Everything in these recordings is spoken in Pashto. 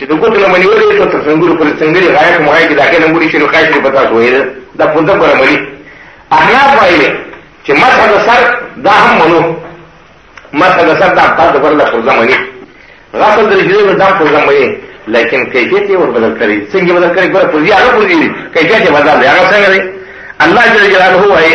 چې د ګوتو لمنې ولې ته تر څنګلو پر څنګلې غایا کوم غایا کې داخله مړي شي نو خاص کې پتا شوې ده دا پوزه پر مړي احنا پایله چې مسح د سر دا هم منو مسح د سر دا فرض پر له پوزه مړي غسل د رجلو دا پوزه مړي لیکن کیفیت یې ور بدل کړی څنګه بدل کړی ګوره پوزي هغه پوزي کیفیت یې بدل دی هغه څنګه دی الله جل جلاله وایي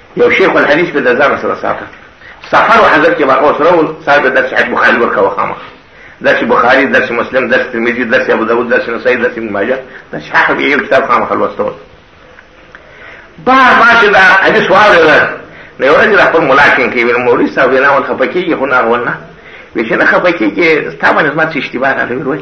یو شیخ الحدیث به د ځان سره ساته سفر او حضرت کې واقع سره ول صاحب د صحیح بخاری ورکا وخامه درس بخاری درس مسلم درس ترمذی درس ابو داود درس نسائی درس ابن ماجه درس حافظ یو کتاب خامه خلوستو با ما چې دا حدیث واورل نو یو ورځ خپل ملاقات کې ویل مولوی صاحب نه ول خپکیږي خو نه ول نه وی چې نه خپکیږي ستاسو باندې زما څه اشتباه راغلی وروي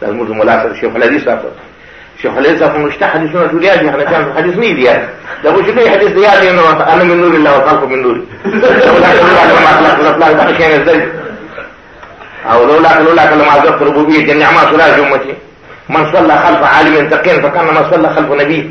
دا زموږ ملا سره شیخ الحدیث صاحب سره شیخ الحدیث صاحب موږ شته حدیثونه ټول یاد دي حنفیان خو حدیث نه دي یاد دا خو شکل حدیث دی یاد نو انا من نور الله وخلق من نور او لولا لولا كلمة عذاب ربوبية النعمة سراج أمتي من صلى خلف عالم تقين فكان من صلى خلف نبي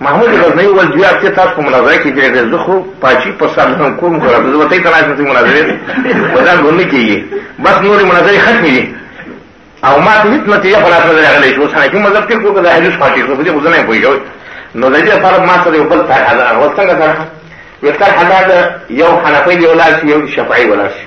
محمود غزنوي وویل دوی اړتیا تاسو په مناظره کې ډېر دی زه خو پاچي په سر نه کوم خو راته زه به تاسو ته راشم چې مناظرې په ځان به نه کېږي بس نورې مناظرې ختمې دي او ما ته هېڅ نتیجه په لاس نه ده راغلی چې اوس حنفي مذهب تېر کړو که د حدیث پاتې کړو په دې خو زه نه یم پوهېږم نو د دې لپاره ما سره یو بل طرح ده هغه څنګه طرح ویل طرح دا ده یو حنفی دې ولاړ شي یو شافعي ولاړ شي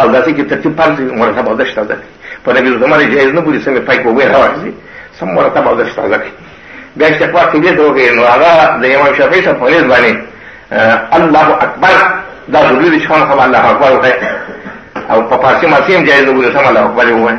او داسې کې ترتیب فرض وي مرتب او دشت تازه کړي په نبی زمانه جایز نه بولي سمې پای په وې راوځي سم مرتب او دشت تازه کړي بیا استقبال قبله ته وګورئ نو هغه د امام شافعي صاحب په نیز باندې الله اکبر دا ضروري چې خامخا الله اکبر وکړي او په پارسي مارسي هم جایز نه بولي سم الله اکبر ووایي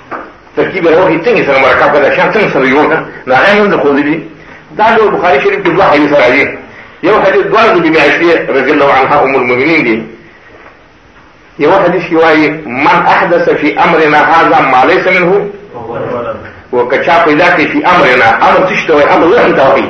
ترکیب روحي څنګه سره مرکب کړه شان څنګه سره یو نه نه غیر نه خو دي دا د بخاری شریف کې دوه حدیث راځي یو حدیث دوه د بی عائشه رضی الله عنها ام المؤمنین دي یو حدیث کې وايي من احدث فی امرنا هذا ما ليس منه وکچا پیدا کې فی امرنا امر څه شته امر وحی ته وایي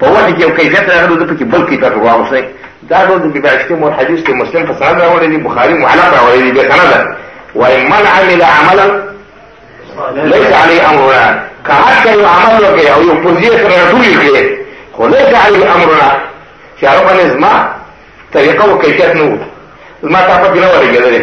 په وحي کې یو کیفیت راغلی ده پکې بل کیفیت راوستي دا ډول د بباشتي مور حدیث کې مسلم په سند راوړی دی بخاري معلق راوړی دی بیا سند وای من عمل عملا ليس عليه امرنا که هر کله یو عمل وکړي او یو پوزیه سره راټولې کړي خو ليس عليه امرنا چې هغه باندې زما طریقه او کیفیت نه وو زما طاقت نه ورګېدلی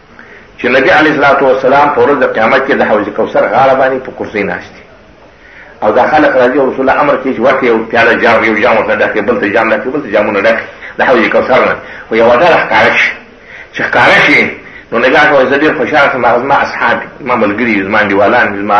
چې نبی علیه الصلاة والسلام په ورځ د قیامت کې د حوض کوثر غاړه باندې په کرسۍ ناست دي او دا خلک راځي او رسول الله امر کوي چې ورکړي یو پیاله جام یو جام ورته ډکړي بل ته جام ډکړي بل ته جامونه ډکړي د حوض کوثر نه خو یوه ډله ښکاره شي چې ښکاره شي نو نګاه کوئ زه ډېر خوشحاله شوم هغه زما اصحاب دي زما ملګري دي زما انډیوالان دي زما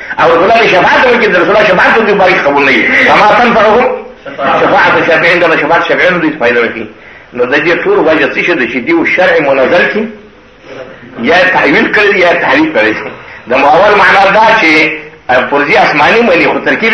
او رسول الله شفاعت وکړي د رسول الله شفاعت وکړي باید قبول نه وي فما تنفعهم شفاعت الشافعین دا شفاعت شافعین دوی فائدہ ورکړي نو د دې ټول وجه څه شي چې دیو شرع منزل کی یا تعویل کړی یا تحریف کړی د ماول معنا دا چې پرځي آسماني ملي خو ترکیب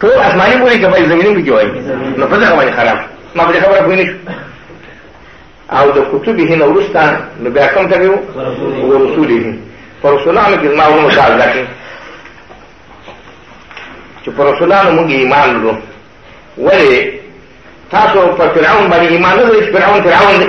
ټول آسماني بولي که باید زمیني بولي وایي نو په دغه باندې حرام ما په دې خبره پوه نه شو او د کتبه نه وروسته نو بیا کوم ته ویو ورسوله په رسولانو کې زما ورونه کار زده کړي چې په رسولانو موږ ایمان لرو ولې تاسو په فرعون باندې ایمان نه لرئ چې فرعون فرعون دی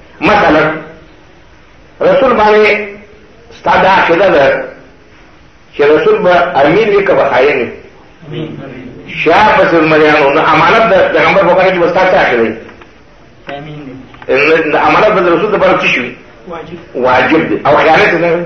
مثلا رسول باندې ستا دا عقیده ده چې رسول به امین وي که به خاین وي شاه پسې زمریانو نو امانت د پیغمبر په باره کې به ستا څه عقیده وي د امانت به د رسول دپاره څه شي واجب دی او خیانت نه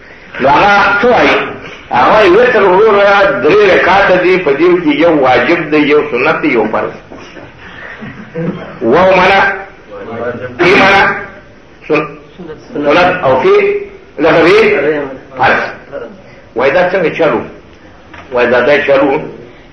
نو هغه څه وایي هغه وایي وتر وروره درې رکاته دي په دې کې یو واجب دی یو سنت دی یو فرض واو معنا ای معنا سنت او کې لکه وی فرض وای دا څنګه چلو وای دا دا چلو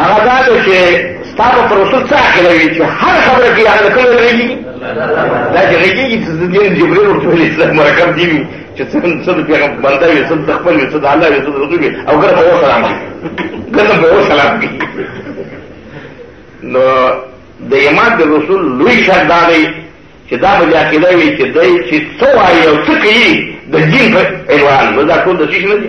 هغه دا ده چې ستا په پروسل څه عقیده وي چې هر خبره کې هغه کومه ویلي دا چې غږیږي چې د دین جبرین او ټول اسلام مرکب دي وي چې څنګه څه د پیغام بنده وي څه د خپل وي څه د الله وي څه د رسول وي او ګره په سلام دي ګره په سلام دي نو د ایمان د رسول لوی شرط دا دی چې دا به عقیده وي چې دای چې څه وایي او څه کوي د دین په عنوان نو دا ټول د شي نه دي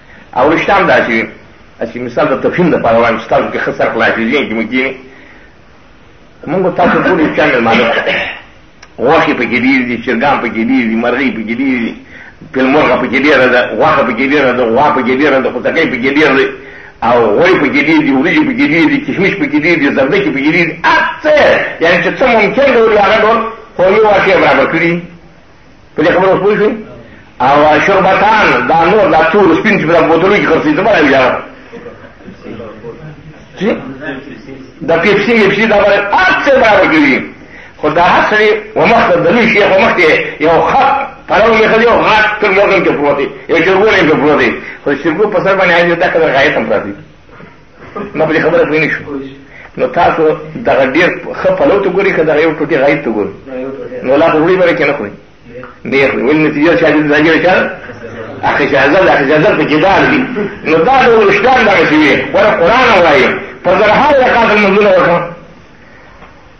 او رشتام دا چې اسی مثال د تفهیم د پاره وایم ستاسو کې خسر خلاصېږي چې موږ کېنی موږ تاسو ټول چینل معلوم غوښې پکې ډېرې دي چرګان پکې ډېرې دي مرغۍ پکې ډېرې دي پلمرغه پکې ډېره ده غوښه پکې ډېره ده غوا پکې ډېره ده خټکی پکې ډېر دی او غوړي پکې ډېر دي وریجې پکې ډېر دي کشمش پکې ډېر دي زردکې پکې ډېر دي هر څه یعنې چې څه ممکن ډول هغه ډول خو یو واقع برابر کړي په دې خبره اوس پوه شوئ او شربتان دا نور دا تور سپین چې په دغه بوتلو کښې خرڅېږي څه به راوي هغه چې د پیپسي ویپسي دا به هر څه برابر کړي خو دا هر سړی ومخته د لوی شیخ ومخته یو خط پلو یې ښځې او غاټ تر یو ګم کې پروت دی یو چرګوړی کې پروت دی خو د چرګو په سر باندې هغه داسې غایط هم پراته دي ما په دې خبره پوه نه شو نو تاسو دغه ډېر ښه پلو ته ګورئ که دغه یو ټوټې غایب ته ګورئ نو لا په وړي باره کې نه خوري ډېر خوري ولې نتیجه چې د ځانګړې چاره اخجازه د اخجازه په جدال دي نو دا ډول شتان دغسې وي وره قرآن وایي په زرهاو رکعات لمونځونه وکړه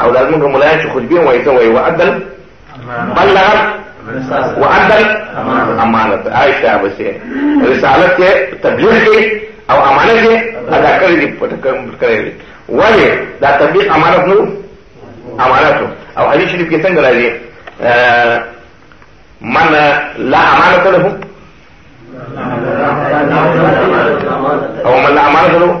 او دا زموږ ملایان چې خطبې وایي ته وایي وعدل بلغت وعدل امانت عائشه بسې رسالت کې تبلیغ کې او امانت کې ادا کړی دی پټ کړی دی ولی دا تبلیغ امانت نو امانت او حدیث شریف کې څنګه راځي من لا امانت له او من لا امانت له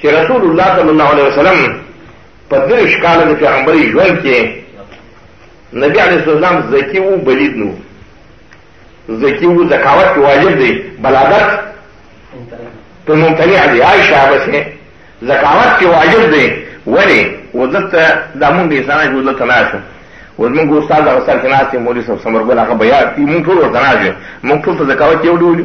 چې رسول الله صلی الله علیه وسلم په دریش کاله د پیغمبري ژوند کې نبی علیه السلام زکی وو بلید نو زکی وو زکاوت واجب دی بلاغت په ممتنع دی عائشہ بس زکاوت کې واجب دی ولی ودلته د مونږ د انسان جو دلته ناشو وزمونږ استاد هغه سره کې ناشته مولوی صاحب سمر ګل هغه بیا موږ ټول ورته ناشو موږ ټول ته زکاوت یو ډول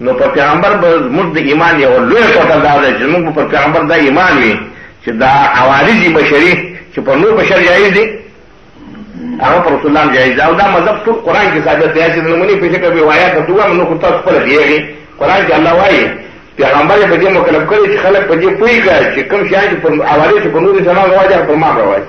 نو په پیغمبر به موږ د ایمان یو لوی ټوټه دا ده چې موږ په پیغمبر دا ایمان وي چې دا عوارض بشري چې په نور بشر جایز دي هغه پر رسول الله جایز او دا مذهب ټول قران کې ثابت دی چې نمونې په شکل به وایا ته دوه نو خو تاسو خپل دیږي قران کې الله وایي پیغمبر په دې مکلف کړی چې خلک په دې پوي کړي چې کوم شي چې پر عوارض په نور سره راوځي پر ما راوځي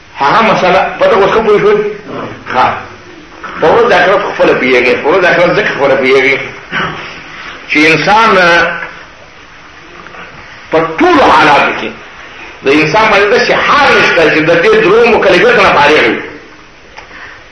هغه مسله په دغه څه پوه شوي ښه په ورځ د آخرت خپله پوهېږي په ورځ د آخرت ځکه خپله پوهېږي چې انسان په ټولو حالاتو کې د انسان باندې داسې حال نشته چې د دې درو مکلفیت نه فارغ وي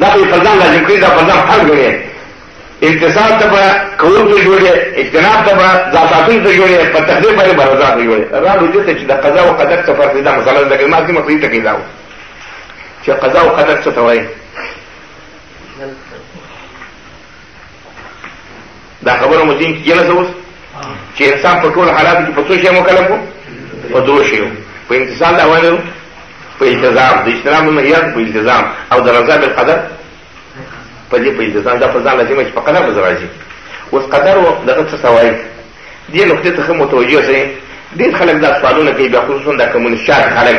دا په پردان لازم کړی دا پردان فرض غړي اقتصاد ته په کول ته جوړي اجتناب ته په ذاتاتو ته جوړي په تقدیر باندې برزا ته جوړي را لوجه ته چې د قضا او قدر څخه فرق دا مثلا د کلمات کې مخې ته کېداو چې قضا او قدر څه ته وایي دا خبره مو دین کې نه زوس چې انسان په ټول حالاتو کې په څه شي مکلف وو په دوه شیو په امتثال د اوامرو په التزام د اجتناب النهیات په التزام او د رضا بالقدر په دې په التزام دا په ځان لازمه چې په قدر به راځي اوس قدر او دغه څه سوای دې نقطې ته متوجه شئ ډېر خلک دا سوالونه کوي بیا خصوصا دا کمونیستان خلک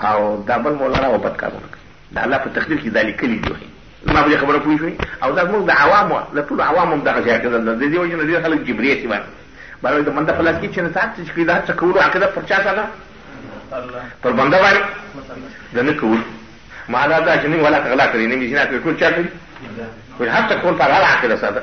او دا بل مولانا او بد کارونه کوي دا الله په تقدیر کې دا لیکلي دي ما په خبره پوه شوي او دا موږ د عوامو د ټولو عوامو دغه ځای کې د دې وجه نه ډېر خلک جبري شي باندې باندې د منده خلاص کې چې نه تاسو چې دا څه کولو عقیده پر چا سره پر بنده باندې د نه کول معنا دا چې نه ولا تغلا کړی نه میشنه کړی ټول چا کړی خو هر څه کول پر هغه عقیده سره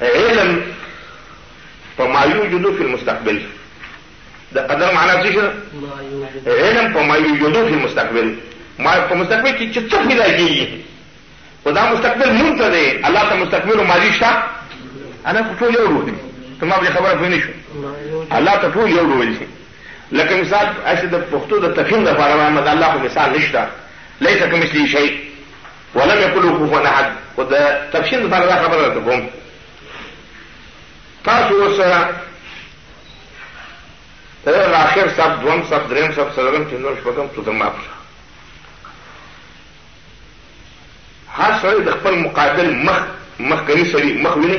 علم په ما یوجدو فی المستقبل د قدر معنا څه شو علم په ما یوجدو فی المستقبل ما په مستقبل کې چې څه پیدا کیږي خدا مستقبل مونږ ته دی الله ته مستقبل او ماضي شته انا خو ټول یو ډول دي ته ما به خبره پوه نه شو الله ته ټول یو ډول شي لکه مثال اسی د پښتو د تفهیم لپاره وایم دا الله خو مثال نشته ليس کمثله شيء ولم يكن له کفوا احد خو د تفصیل لپاره دا خبره درته کوم تاسو اوس ته د آخر صف دوم صف دریم صف څلورم پنځم شپږم څو زما په هر سړی د خپل مقابل مخ مخکني سړي مخ ویني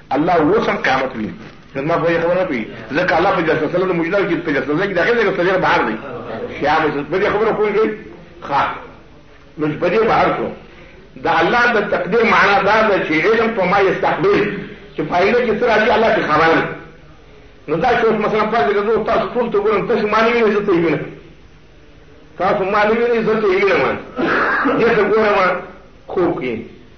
الله اوس هم قیامت ویني زما په خبره نه پوهېږي ځکه الله په جلسه سلام د موجوده کې په جلسه کې داخل دی که سجر بهر دی شیام په دې خبره پوه شئ ښه نو چې په دې بهر شو د الله د تقدیر معنا دا ده چې علم په ما یستقبل چې فایده کې څه راځي الله کې خبر نو دا چې مثلا فرض کړه زه تاسو ټول ته ګورم تاسو ما نه وینئ زه ته وینم تاسو ما نه وینئ زه ته وینم دې ته ګورم خوب کې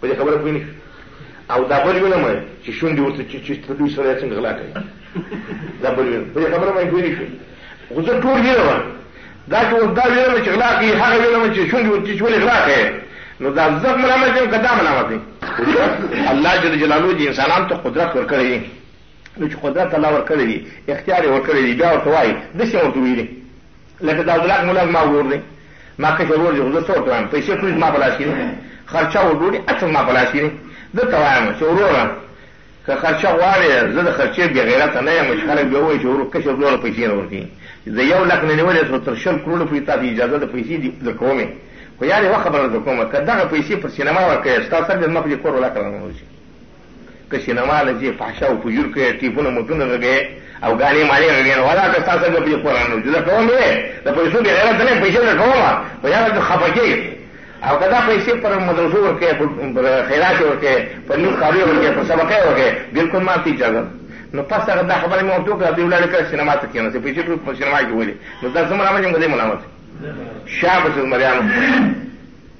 په دې خبره پوه نه شو او دا بل وینم چې شونډې ورته چې چې ته دوی سره یې څنګه غلا کوي دا بل وینم په دې خبره باندې پوه نه شو خو زه ټول وینم دا چې اوس دا وینم چې غلا کوي هغه وینم چې شونډې ورته چې ولې غلا کوي نو دا زه ملامت یم که دا ملامت دی الله جل جلاله دې انسانانو ته قدرت ورکړی دی نو چې قدرت الله ورکړی دی اختیار یې ورکړی دی بیا ورته وایي داسې ورته ویلي لکه دا ځلاک مولا ما ورور دی ما که ضرور دی زه څور وایم پیسې ټول ما په لاس کې خرچه او ډوډۍ اته ما په لاس کې زه ته وایم چې وروره که خرچه غواړې زه د خرچې بې غیرته نه یم چې خلک بیا وایي چې ورور کشر زوړه پیسې نه ورکوي زه یو لک نه نیولې څو تر شل کروړو پورې تاسو اجازه د پیسې در کومې خو یار یوه خبره در کومه که دغه پیسې پر سینما ورکوې ستا سر دې مخ دې کور ولاکړه نه که سینما له ځې پاشا او پجور کې ټیپونه موټونه غږې او غانې مالې غږې نو ولا که تاسو به په قران نو جوړه کوم یې د پیسو به غیرت نه پیسې نه کوم په یاد ته خپکه او کدا پیسې پر مدرسو ورکه پر خیرات ورکه پر نیو کاری ورکه پر سبقه ورکه بالکل ما تی اجازه نو پس هغه دا خبره مې ورته وکړه دی ولاړ کړ سینما ته کېنه پیسې ټول په سینما کې ولې نو دا زموږ راځي موږ دې ملامت شابه زمریانو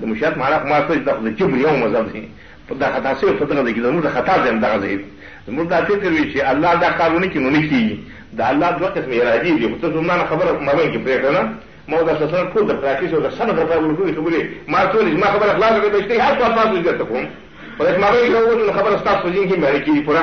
د مشیت معنا خو ما سوچ دا خو د جبر یو مذهب دی په دا خطا سوی په دغه ځای کې زموږ د خطا ځای همدغه ځای دی زموږ دا فکر وي چې الله دا کار ونه کړي نو نه کېږي د الله دوه قسمې ارادې دي خو تاسو همدا خبره په مابین کې پرېږده نه ما دا څه سره ټول د پراکټیس او د سند لپاره ورکوي خبرې ما ټول ما خبره خلاصه کړې بچتې هر څه تاسو دې ته کوم په دې مابین کې وګورئ خبره ستاسو ځین کې مې کېږي پوره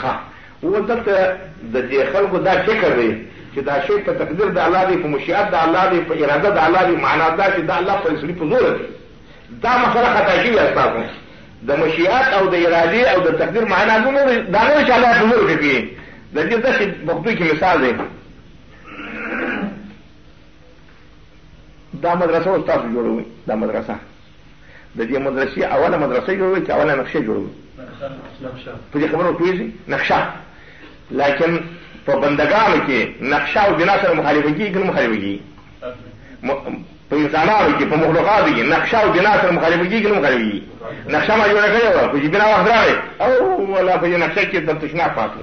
ښه اوس دلته د دې خلکو دا فکر دی چې دا شی په تقدیر د الله دی، په مشیعت د الله دی، په اراده د الله دی، معنا دا چې دا الله پر سړي په زور دی. دا مسله خطا شوې ده ستاسو. د مشیعت او د ارادې او د تقدیر معنا دا نه دا نه چې الله په زور کوي. د دې داسې پښتو کې مثال دی. دا مدرسه اوس تاسو جوړوئ دا مدرسه د دې مدرسې اوله مدرسه جوړوي که اوله نقشه جوړوي په دې خبرو پوهېږي نقشه لکن په بندګانو کې نقشه او بنا سره مخالفه کېږي که نه مخالفه کېږي په انسانانو کې په مخلوقاتو کې نقشه او بنا سره مخالفه کېږي که نه مخالفه کېږي نقشه ما جوړه کړې وه خو چې بنا وخت راغی او ولا په دې نقشه کې د تشناک پاتې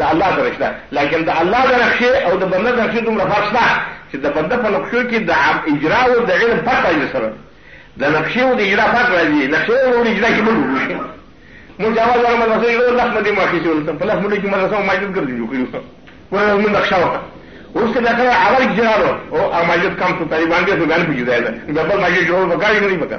د الله سره شته لکن د الله د نقشې او د بنده د نقشې دومره فرق شته چې د بنده په نقشو کې د اجرا او د علم فرق راځي سره د نقشې او د اجرا فرق راځي نقشې او د اجرا کې موږ وګورو موږ جواب ورکړو مدرسې یو لخت باندې ماخې شو ته په لخت باندې کې مدرسه او مسجد ګرځي جوړ کړو ورته موږ نقشه وکړه اوس ته لکه اول جوړو او مسجد کم څه طالبان دې څه ګان پوجي دی دا بل مسجد جوړ وکړي نه وکړي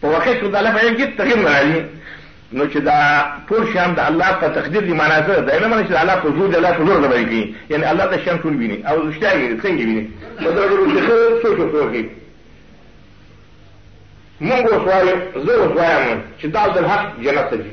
په واقعیت کې د الله په علم کې تغیر نه راځي نو چې دا ټول شیان د الله په تقدیر دی معنا څه ده نه معنی چې الله په زور دی الله په زور نه وایي یعنی الله د شیان ټول ویني او رښتیا یې څنګه ویني په دغه ډول چې څه څه کوي موږ وسوایو زه وسوایم چې دا د حق جنت دی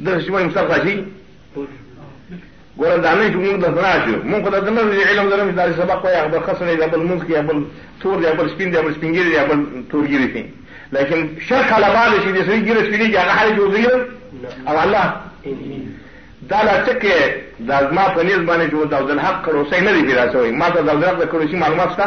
دغه شی باندې څه راځي ګوره دا نه چې موږ د زنا شو موږ خو د زنا د علم لرم چې دا سبق وایي هغه خسر دی بل موږ کې بل تور دی بل سپین دی بل سپینګیر دی بل تورګیر دی لیکن شر خلبان شي د سړي ګیره سپینې چې هغه حالې جوړوي او الله دا لا ټکه د ازما په نیز باندې چې د عبدالحق کروسۍ نه دی پیدا شوی ما ته د عبدالحق د کروسۍ معلومات شته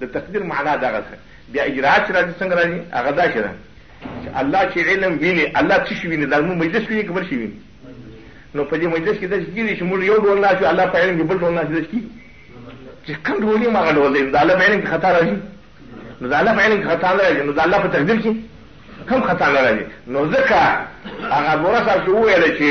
د تقدیر معنا دغه ده بیا اجراات چې راځي څنګه راځي هغه دا شي ده چې الله چې علم ویني الله څه شي ویني دا موږ مجلس ویني که بل شي ویني نو په دې مجلس کې داسې کېږي چې موږ یو ډول ناست الله په علم کې بل ډول ناست داسې کېږي چې کوم ډول یې هغه ډول دی نو د الله په علم کې خطا راځي نو د الله په علم کې خطا نه راځي نو د الله په تقدیر کې هم خطا نه راځي نو ځکه هغه ګوره صاحب چې وویل چې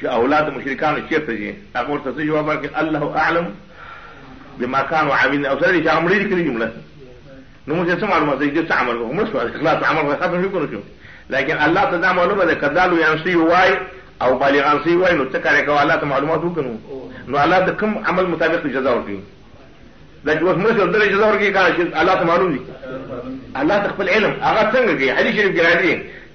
چې اولاد مشرکانو چیرته دي هغه ورته څه جواب ورکړي الله اعلم بما كانوا عاملين او سره چې هغه مړي کړي دي مړه نو موږ څه معلومه ده چې څه عمل وکړو مړ شو اخلاص عمل ختم شو کړو لكن الله ته دا معلومه ده کدالو ينسي واي او بالغان سی وای نو ته کار کوه الله ته معلومات وکنو نو الله د کوم عمل مطابق جزا ورکړي دا چې اوس موږ ته درې جزا ورکړي کار چې الله ته معلوم دي الله ته خپل علم هغه څنګه کوي حدیث شریف کې راځي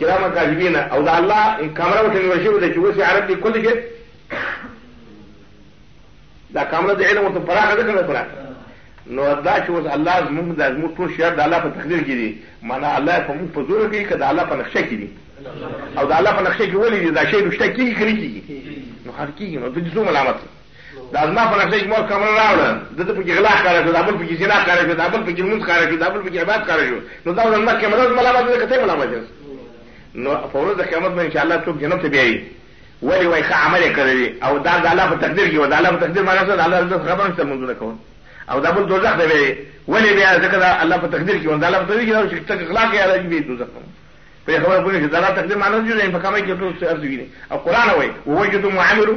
کراما کاذبین او دا الله کامره ورته نیول شوې ده چې اوس یې عرب دي کل شي دا کامره د علم ورته پراخه ده که نه پراخه نو دا چې اوس الله زموږ دا زموږ ټول شیان د الله په تقدیر کې دي معنا الله په موږ په زوره کوي که د الله په نقشه کې دي او د الله په نقشه کې ولې دي دا شی نو شته کېږي که نه کېږي نو هر کېږي نو ته دې څو ملامت دا زما په نقشه کې مور کمره راوړه د ده پکې غلا ښکاره شو دا بل پکې زنا ښکاره شو دا بل پکې لمونځ ښکاره شو دا بل پکې عبادت ښکاره شو نو دا زما کمره زما ملامت ده که ته ملامت یې نو په ورځ د قیامت به انشاءالله څوک جنت ته بیایي ولې وایي ښه عمل یې کړی دی او دا د الله په تقدیر کې و د الله په تقدیر معنا څه د الله رضا خبره نشته لمونځونه کوم او دا بل دوزخ ته بیایي ولې بیا ځکه دا الله په تقدیر کې و د الله په تقدیر کې چې ته غلا کوې راځي بیایي دوزخ ته په خبره پوه نه شي د الله تقدیر معنا څه دی په کمه کې ټول څه ارزوي او قرآن وایي ووجدتم وعملوا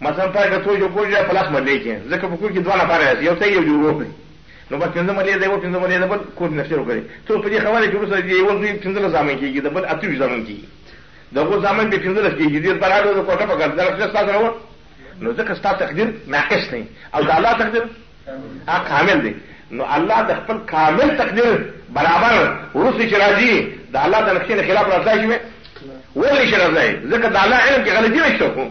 مثلا پای که څو جو کور جوړه پلاس ملې کې ځکه په کور کې دوه نفر راځي یو ته یو جوړ وکړي نو بس پنځه ملې دی و پنځه ملې د بل کور نه شروع کړي څو په دې خبره کې وروسته دی یو دوی پنځه زامن کېږي د بل اته زامن کېږي د غو زامن به پنځه لس کېږي دې برابر د کوټه په ګرځل چې تاسو راو نو ځکه ستاسو تقدیر ناقص نه او د الله تقدیر هغه کامل دی نو الله د خپل کامل تقدیر برابر ورسې چې راځي د الله د نقشې خلاف راځي ولې چې راځي ځکه د الله علم کې غلطي نشته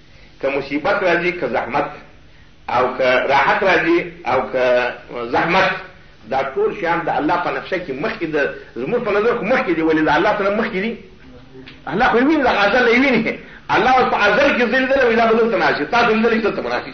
که مصیبت راځي که زحمت او که راحت راځي او که زحمت دا ټول شیان د الله په نقشه کې مخکې د زموږ په نظر خو مخکې دي ولې د الله سره مخکې دي الله خو ویني د غزل یې ویني الله اوس په ازل کې زلزله ویلا بدل تناشي تاسو زلزله څه تمناشي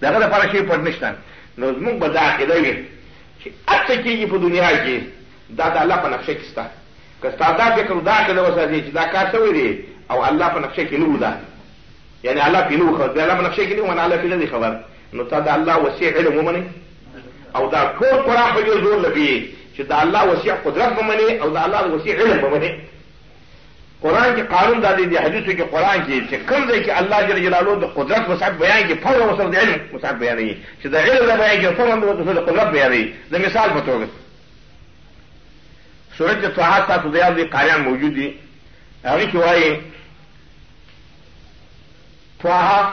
د هغه لپاره شی پټ نشته نو زموږ به دا عقیده وي چې هر څه کېږي په دنیا کې دا د الله په نقشه کې شته که ستا دا فکر او دا عقیده وساتې چې دا کار شوی دی او الله په نقشه کې نه و دا یعنې الله پرې نه و خبر د الله په نقشه کې نه و الله پرې نه دی خبر نو تا د الله وسیع علم ومنې او دا ټول قرآن په دې زور لګوي چې د الله وسیع قدرت ومنې او د الله وسیع علم ومنې قرآن کې قانون دا دی د حدیثو کې قرآن کې چې کوم ځای کې الله جل جلاله د قدرت وسعت بیان کې فور وسعت د علم وسعت بیانوي چې د علم نه بیان کې فور وسعت د قدرت بیانوي د مثال په توګه سورت طه تاسو د یاد قاریان موجود دي هغه کې وایي طه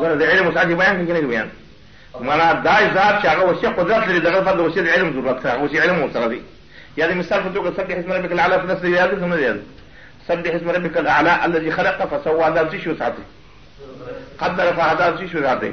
ګوره د علم وسعت یې بیان کړي نه بیان معنا دا ذات چې هغه وسیع قدرت لري دغه لپاره د وسیع علم ضرورت سره وسیع علم ورسره دی یا د مثال په توګه سبح اسم ربک الاعلى په نسل یاد نه یاد سبح اسم ربک الاعلى الذي خلق فسوى دا څه شو ساته قدر فهذا څه شو ساته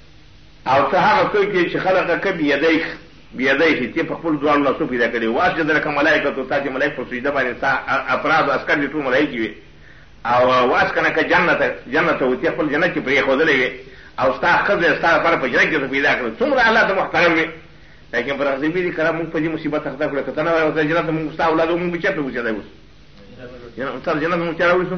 او څه هغه څوک دی چې خلقک بيديک بيديه ته په خپل دواړو لاسو پیدا کړی او اسجد لك ملائکه تو تاسو ملائکه په سجده باندې ستا افراد او عسكر دې ټول ملائکه وي او واسکنک جنت جنت او ته خپل جنت کې پرې خودلې وي او ستا خزه ستا پر په جنت کې پیدا کړو څومره الله ته محترم وي لیکن پر هغه دې کرام موږ په دې مصیبت اخته کړو کته نه وایو ته جنت موږ ستا اولاد موږ بچا په وځه دی اوس جنت موږ چاره وسو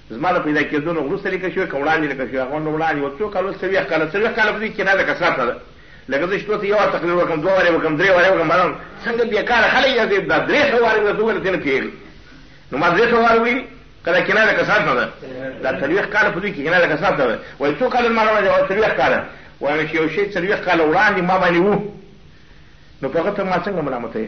زما له پیدا کېدو نه وروسته لیکل شوې که وړاندې لیکل شوې، هغه نو وړاندې و، څو کالو څلوېښت کاله، څلوېښت کاله په دې کېنه ده که ساته ده، لکه زه چې تاسو ته یو وار تقریر وکړم، دوه وارې وکړم، درې وارې وکړم، مانم څنګه بې کاره خلک یاست، دا درې سوه وارې مې درته وویل ته نه پوهېږئ، نو ما درې سوه وارې ویلي که دا کېنه ده که ساته ده، دا څلوېښت کاله په دې کې کېنه ده که ساته ده، وایي څو کاله ما باندې وه، څلوېښت کاله، وایم چې یو شی څلوېښت کاله وړاندې ما باندې و، نو په هغه ته ما څنګه ملامتوې؟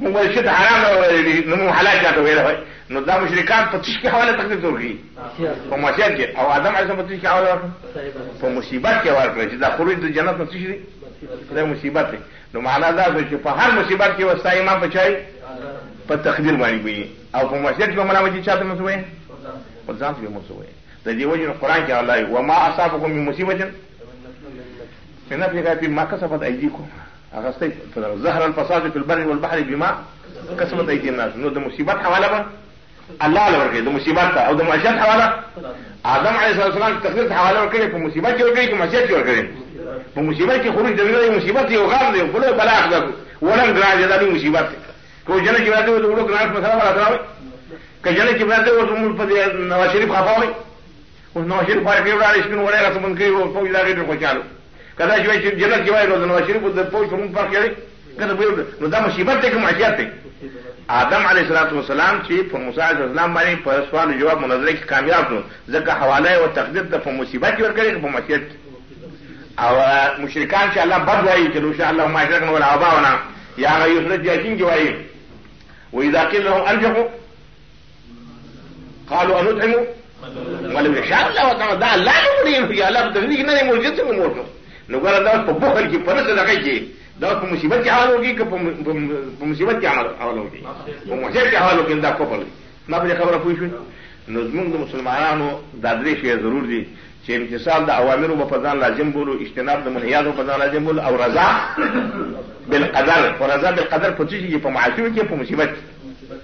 موږ وایو شرک حرام نه وایو دي نو موږ حلال چاته ویل وای نو دا مشرکان په تشکي حواله تکلیف ورکړي په معصیت کې او آدم علیه په تشکي حواله ورکړي په مصیبت کې ورکړي چې دا خروج د جنت نه تشری دا مصیبت دی نو معنا دا ده چې په هر مصیبت کې وستا ایمان بچای په تقدیر باندې وي او په معصیت کې ملامتي چاته نه وي په ځان کې مو وي د دې وجه قرآن کې الله وما اصابكم من مصیبت نه پیږه په ما کسبت ایدیکم اخستی تر زهر الفساد فی البر والبحر بما کسبت ایدی الناس نو د مصیبت حواله به الله له ورکړي د مصیبت او د معاشیت حواله آدم علیه السلام تقدیر ته حواله ورکړي په مصیبت کې ورکړي په معاشیت کې ورکړي په مصیبت کې خروج د ویلې مصیبت یو غار دی بل بلا اخذ ولن ګران دی د مصیبت کو جن کې راځي د وړو ګران مسله راځي که جن کې راځي ورته موږ په نواز شریف خفاوي اوس نواز شریف خوارې کړې وړاندې سپین غوړی راته بند کړي او فوج د هغې ډېر خوشحال و که داسې وایي چې جنت کې وایي نو د نواز شریف د فوج په نوم فرق کړی که د نو دا مصیبت دی که معصیت دی آدم علیه السلام والسلام چې په موسی علیه السلام باندې په سوال او جواب مناظره کې کامیاب شو ځکه حواله او تقدیر ته په مصیبت ورکړي په معصیت او مشرکان چې الله بد وایي چې ان شاء الله ما شرکنا ولا اباونا یا غیوسرت یقین کې وایي واذا قيل لهم انفقوا قالوا أنطعم ولو يشاء الله وتعالى دا الله نه مړي نو یا الله په تدریج نه موجود څنګه موجود نو ګره دا په بخل کې پر څه دغه کې دا په مصیبت کې حال وږي که په مصیبت کې حال وږي په مصیبت کې حال وږي دا کوپل ما په خبره پوه شو نو زمونږ د مسلمانانو دا درې شی ضرور دي چې امتصال د اوامرو په ځان لازم بولو اجتناب د منهیاتو په ځان لازم بولو او رضا بالقدر ورضا بالقدر په څه کې په معاشره کې په مصیبت کې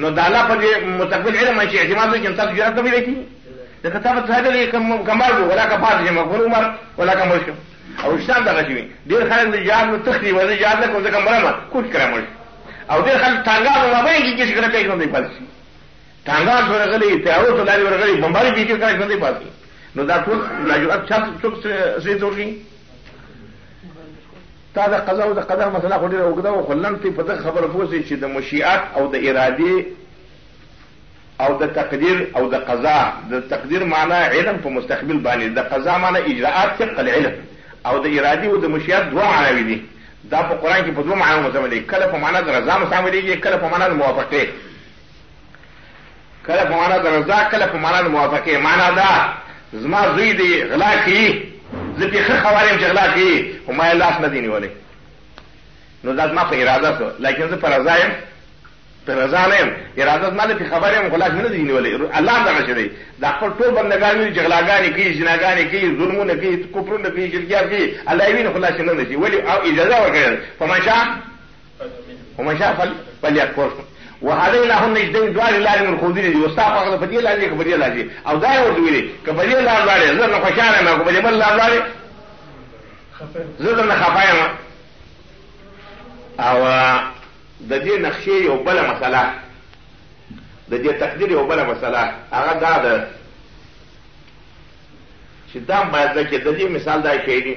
نو د الله په دې متقبل علم باندې اعتماد وکړي تاسو جرأت نه ویل کی د کتابت صاحب لري کوم کمال وو ولا کفار چې مغفور عمر ولا کوم مشکل او اسلام دغه شي ډیر خلک د جهاد نو تخري ولا جهاد کوم ځکه مرمه کوټ کړه مړ او ډیر خلک تانګا نو ما باندې کې څنګه کوي کوم دی پاتې تانګا سره غلي ته او ته لاري ورغلي بمباري کې څنګه کوم دی پاتې نو دا ټول لاجو اچھا څوک څه څه ورګي تا د قضا او د قدر مسله خو ډېره اوږده وه، خو لنډ ترې په دغه خبره پوه شئ چې د مشیعت او د ارادې او د تقدیر او د قضا، د تقدیر معنی علم په مستقبل باندې، د قضا معنی اجراءات طبق العلم او د ارادې او د مشیعت دوه معناوې دي. دا په قرآن کې په دوو معناوو مستعملېږي، کله په معنی د رضا مستعملېږي، کله په معنی د موافقې. کله په معنا د رضا کله په معنا د موافقې معنا دا زما زوی دی غلا کوي زه پې ښه خبر یم چې غلا کوي خو ما یې لاس نه دی نیولی نو دا زما په اراده سو لیکن زه په رضا یم په رضا نه یم اراده زما ده پې خبر یم خو لاس مې نه دی نیولی الله هم دغه شی دی دا خپل ټول بندګان ویني چې غلاګانې کوي زناګانې کوي ظلمونه کوي کفرونه کوي شرکیات کوي الله یې ویني خو لاس یې نه نیسي ولې او اجازه ورکړې په منشا ومن شاء فليكفر وهديناهم نجدين دوار لارې من خودي دي وستا په هغه په دې لارې کې په دې لارې او دا یو دوی دي که په دې لارې لارې زه نه خوشاله ما کو په دې بل لارې لارې زه نه خفایم او د دې نقشې یو بل مسله د دې تقدیر یو بل مسله هغه دا ده چې دا باید کې د دې مثال دا شي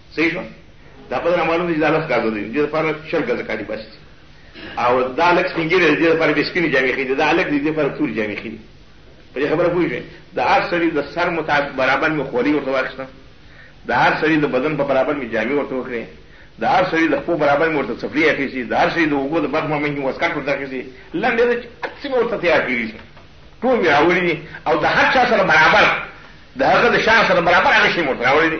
صحیح شو دا په دې معلومه دي دا لس غاګه دي دې لپاره شل غاګه کاری بس او دا لک سپینګری دې لپاره به سپینې جامې خېدي دا لک دې لپاره تور جامې خېدي په دې خبره پوه شئ د هر سړي د سر مطابق برابر مې خولي ورته واخیسته د هر سړي د بدن په برابر مې جامې ورته وکړې د هر سړي د خپل برابر مې ورته څپلي اخیستي د هر سړي د اوبو د برخ مې مې وسکټ ورته اخیستي لنډې د څه مې ورته تیار کړي ټول مې راوړي او د هر چا سره برابر د هغه د شان سره برابر هغه شی مورته راوړی دی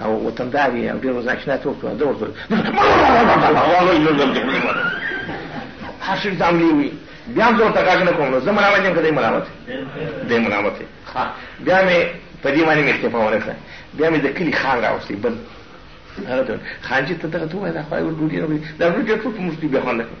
او وطندار یې او ډېر وزن اکشنات وکړو ده ورته هر شي ځان لیوي بیا هم زه ورته غږ نه کوم نو زه ملامت یم که دی ملامت دی ملامت دی بیا مې په دې باندې مې اکتفا ونه کړه بیا مې د کلي خان راوستې بل هغه ته خان چې ته دغه ته ووایه دا خدای ور ډوډۍ نه دا ډوډۍ ټول په موږ بیا خوند نه کوي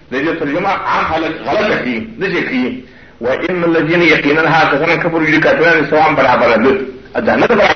د دې ترجمه عام خلک غلطه کړي داسې کړي وان الذين يقينا هغه کسان کفروا چې کافران سوام برابر دي دا نه برابر